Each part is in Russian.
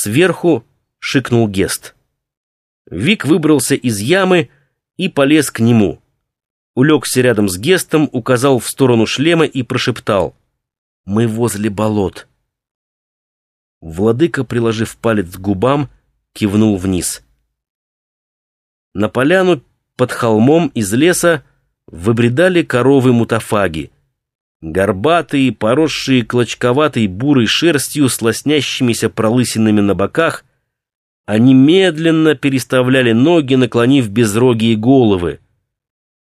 Сверху шикнул Гест. Вик выбрался из ямы и полез к нему. Улегся рядом с Гестом, указал в сторону шлема и прошептал. «Мы возле болот». Владыка, приложив палец к губам, кивнул вниз. На поляну под холмом из леса выбредали коровы-мутафаги. Горбатые, поросшие клочковатой бурой шерстью с лоснящимися пролысинами на боках, они медленно переставляли ноги, наклонив безрогие головы.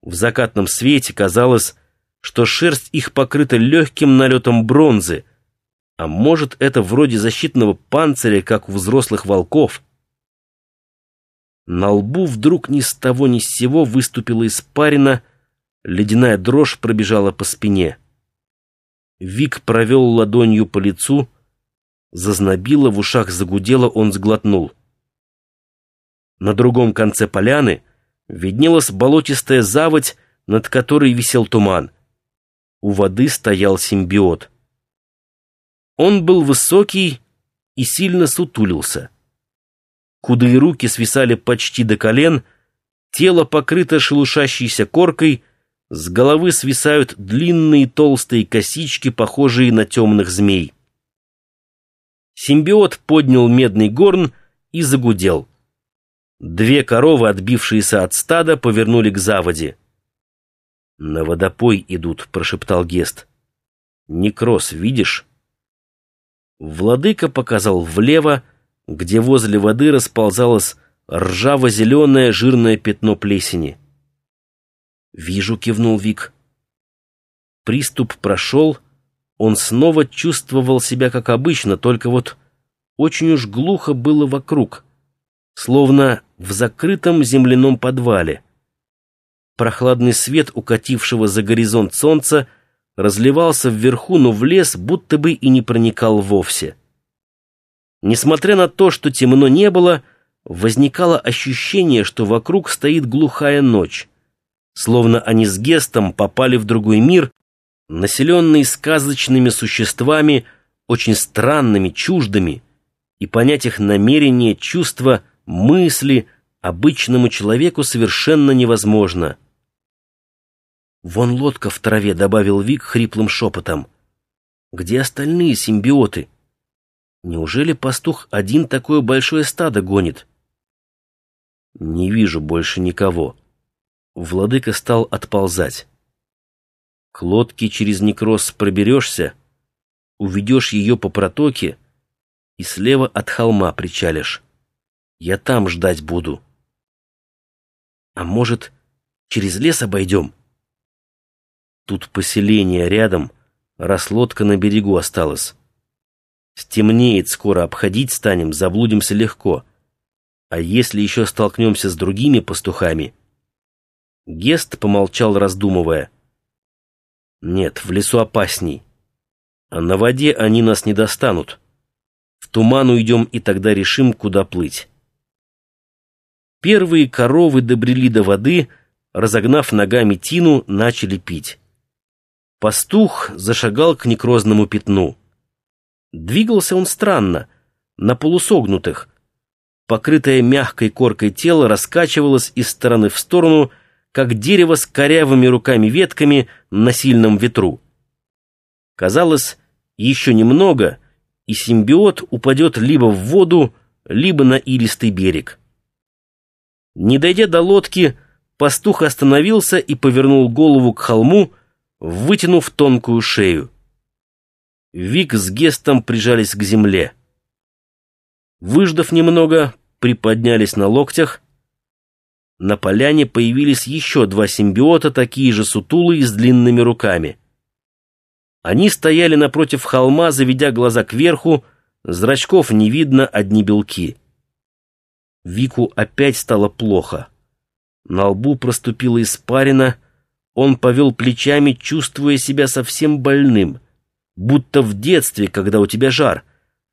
В закатном свете казалось, что шерсть их покрыта легким налетом бронзы, а может, это вроде защитного панциря, как у взрослых волков. На лбу вдруг ни с того ни с сего выступила испарина, ледяная дрожь пробежала по спине. Вик провел ладонью по лицу, зазнобило, в ушах загудело, он сглотнул. На другом конце поляны виднелась болотистая заводь, над которой висел туман. У воды стоял симбиот. Он был высокий и сильно сутулился. Худые руки свисали почти до колен, тело покрыто шелушащейся коркой, с головы свисают длинные толстые косички, похожие на темных змей. Симбиот поднял медный горн и загудел. Две коровы, отбившиеся от стада, повернули к заводе. «На водопой идут», — прошептал Гест. «Некроз, видишь?» Владыка показал влево, где возле воды расползалось ржаво-зеленое жирное пятно плесени. «Вижу», — кивнул Вик. Приступ прошел, он снова чувствовал себя как обычно, только вот очень уж глухо было вокруг, словно в закрытом земляном подвале. Прохладный свет укатившего за горизонт солнца разливался вверху, но в лес будто бы и не проникал вовсе. Несмотря на то, что темно не было, возникало ощущение, что вокруг стоит глухая ночь словно они с Гестом попали в другой мир, населенный сказочными существами, очень странными, чуждыми, и понять их намерения, чувства, мысли обычному человеку совершенно невозможно. «Вон лодка в траве», — добавил Вик хриплым шепотом. «Где остальные симбиоты? Неужели пастух один такое большое стадо гонит?» «Не вижу больше никого», Владыка стал отползать. К лодке через некроз проберешься, уведешь ее по протоке и слева от холма причалишь. Я там ждать буду. А может, через лес обойдем? Тут поселение рядом, раз лодка на берегу осталась. Стемнеет скоро, обходить станем, заблудимся легко. А если еще столкнемся с другими пастухами — Гест помолчал, раздумывая. «Нет, в лесу опасней. А на воде они нас не достанут. В туман уйдем, и тогда решим, куда плыть». Первые коровы добрели до воды, разогнав ногами тину, начали пить. Пастух зашагал к некрозному пятну. Двигался он странно, на полусогнутых. Покрытое мягкой коркой тело раскачивалось из стороны в сторону, как дерево с корявыми руками-ветками на сильном ветру. Казалось, еще немного, и симбиот упадет либо в воду, либо на илистый берег. Не дойдя до лодки, пастух остановился и повернул голову к холму, вытянув тонкую шею. Вик с Гестом прижались к земле. Выждав немного, приподнялись на локтях, на поляне появились еще два симбиота, такие же сутулые, с длинными руками. Они стояли напротив холма, заведя глаза кверху, зрачков не видно, одни белки. Вику опять стало плохо. На лбу проступила испарина, он повел плечами, чувствуя себя совсем больным, будто в детстве, когда у тебя жар.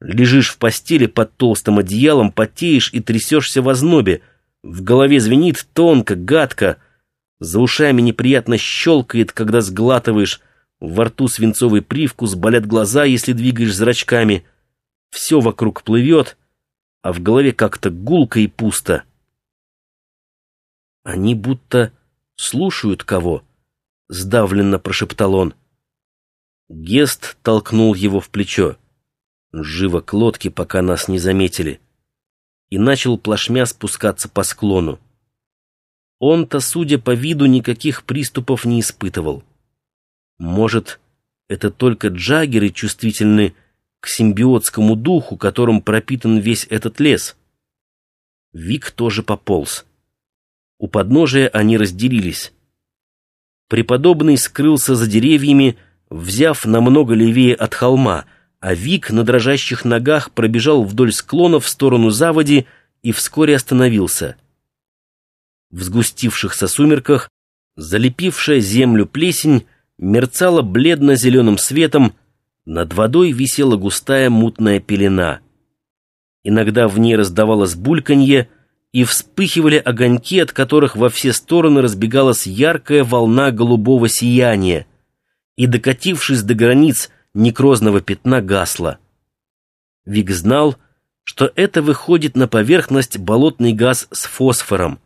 Лежишь в постели под толстым одеялом, потеешь и трясешься в ознобе, в голове звенит тонко, гадко. За ушами неприятно щелкает, когда сглатываешь. Во рту свинцовый привкус, болят глаза, если двигаешь зрачками. Все вокруг плывет. а в голове как-то гулко и пусто. «Они будто слушают кого», — сдавленно прошептал он. Гест толкнул его в плечо. «Живо к лодке, пока нас не заметили» и начал плашмя спускаться по склону. Он-то, судя по виду, никаких приступов не испытывал. Может, это только джаггеры чувствительны к симбиотскому духу, которым пропитан весь этот лес? Вик тоже пополз. У подножия они разделились. Преподобный скрылся за деревьями, взяв намного левее от холма — а Вик на дрожащих ногах пробежал вдоль склона в сторону заводи и вскоре остановился. В сгустившихся сумерках залепившая землю плесень мерцала бледно-зеленым светом, над водой висела густая мутная пелена. Иногда в ней раздавалось бульканье, и вспыхивали огоньки, от которых во все стороны разбегалась яркая волна голубого сияния, и, докатившись до границ некрозного пятна гасло. Вик знал, что это выходит на поверхность болотный газ с фосфором.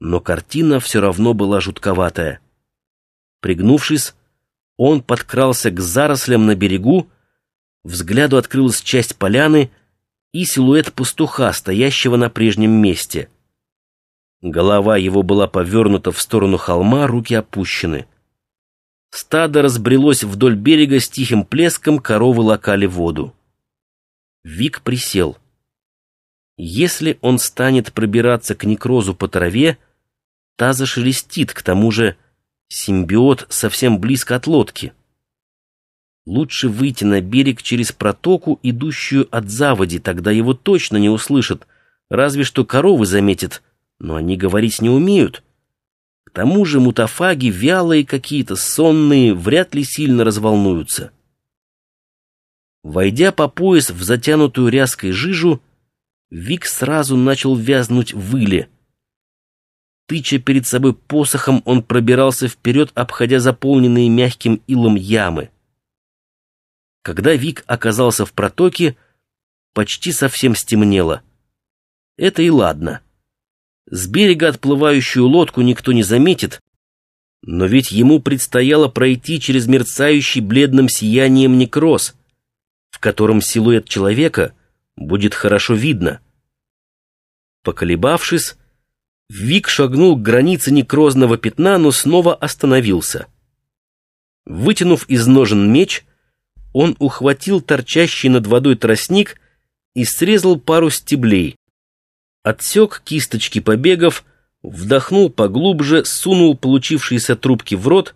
Но картина все равно была жутковатая. Пригнувшись, он подкрался к зарослям на берегу, взгляду открылась часть поляны и силуэт пастуха, стоящего на прежнем месте. Голова его была повернута в сторону холма, руки опущены. Стадо разбрелось вдоль берега с тихим плеском, коровы лакали воду. Вик присел. Если он станет пробираться к некрозу по траве, та зашелестит, к тому же симбиот совсем близко от лодки. Лучше выйти на берег через протоку, идущую от заводи, тогда его точно не услышат, разве что коровы заметят, но они говорить не умеют. К тому же мутафаги, вялые какие-то, сонные, вряд ли сильно разволнуются. Войдя по пояс в затянутую ряской жижу, Вик сразу начал вязнуть в иле. Тыча перед собой посохом, он пробирался вперед, обходя заполненные мягким илом ямы. Когда Вик оказался в протоке, почти совсем стемнело. Это и ладно. С берега отплывающую лодку никто не заметит, но ведь ему предстояло пройти через мерцающий бледным сиянием некроз, в котором силуэт человека будет хорошо видно. Поколебавшись, Вик шагнул к границе некрозного пятна, но снова остановился. Вытянув из ножен меч, он ухватил торчащий над водой тростник и срезал пару стеблей, отсек кисточки побегов, вдохнул поглубже, сунул получившиеся трубки в рот,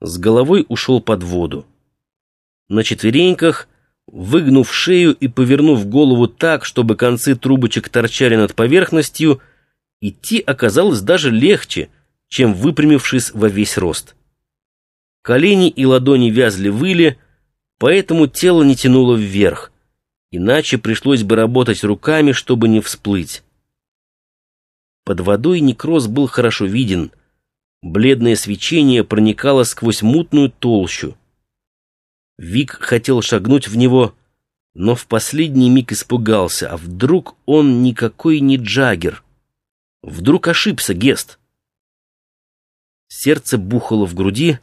с головой ушел под воду. На четвереньках, выгнув шею и повернув голову так, чтобы концы трубочек торчали над поверхностью, идти оказалось даже легче, чем выпрямившись во весь рост. Колени и ладони вязли в иле, поэтому тело не тянуло вверх, иначе пришлось бы работать руками, чтобы не всплыть. Под водой некроз был хорошо виден. Бледное свечение проникало сквозь мутную толщу. Вик хотел шагнуть в него, но в последний миг испугался, а вдруг он никакой не Джаггер? Вдруг ошибся Гест? Сердце бухало в груди,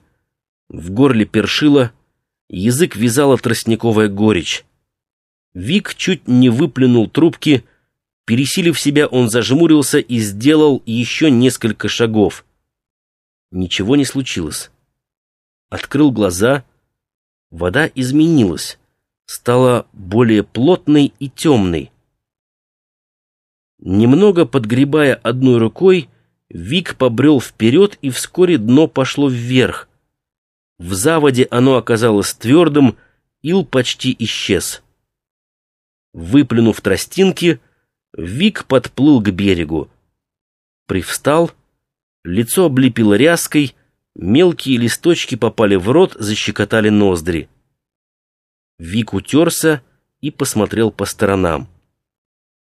в горле першило, язык вязала тростниковая горечь. Вик чуть не выплюнул трубки, Пересилив себя, он зажмурился и сделал еще несколько шагов. Ничего не случилось. Открыл глаза. Вода изменилась, стала более плотной и темной. Немного подгребая одной рукой, Вик побрел вперед, и вскоре дно пошло вверх. В заводе оно оказалось твердым, ил почти исчез. Выплюнув тростинки, Вик подплыл к берегу. Привстал, лицо облепило ряской, мелкие листочки попали в рот, защекотали ноздри. Вик утерся и посмотрел по сторонам.